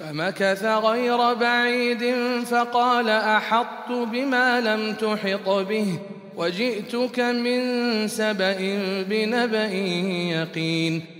فمكث غير بعيد فقال احطت بما لم تحط به وجئتك من سبأ بنبأ يقين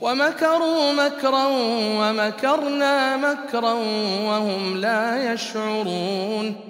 ومكروا مكرا ومكرنا مكرا وهم لا يشعرون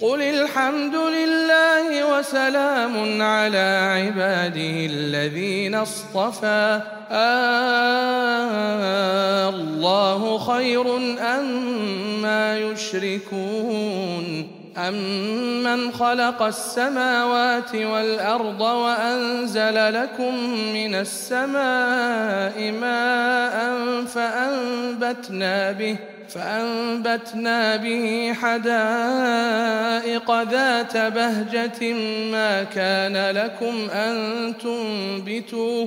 قل الحمد لله وسلام على عباده الذين اصطفى آه الله خير أما أم يشركون أمن خلق السماوات والأرض وأنزل لكم من السماء ماء فأنبتنا به فأنبتنا به حدائق ذات بهجة ما كان لكم أن تنبتوا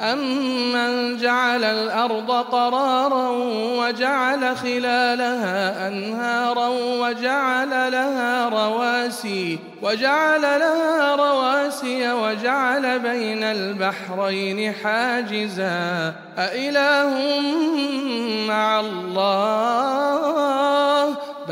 أمن جعل الأرض قرارا وجعل خلالها أنهارا وجعل لها رواسي وجعل لها رواسي وجعل بين البحرين حاجزا أإله مع الله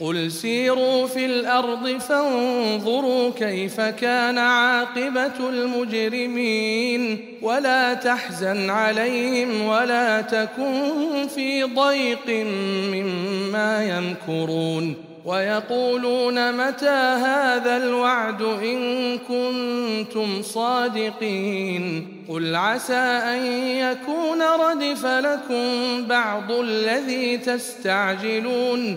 قل سيروا في الأرض فانظروا كيف كان عاقبة المجرمين ولا تحزن عليهم ولا تكن في ضيق مما يمكرون ويقولون متى هذا الوعد إن كنتم صادقين قل عسى أن يكون ردف لكم بعض الذي تستعجلون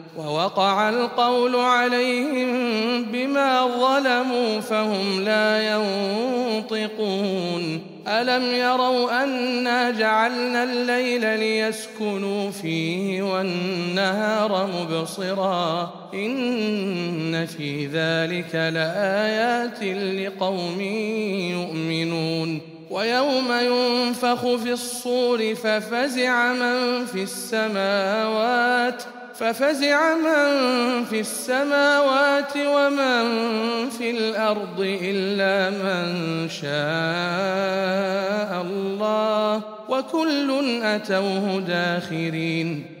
ووقع القول عليهم بما ظلموا فهم لا ينطقون. ألم يروا أنا جعلنا الليل ليسكنوا فيه والنهار مبصرا؟ إن في ذلك لآيات لقوم يؤمنون. ويوم ينفخ في الصور ففزع من في السماوات ۖ ففزع من في السماوات ومن في الأرض إلا من شاء الله وكل أتوه داخرين.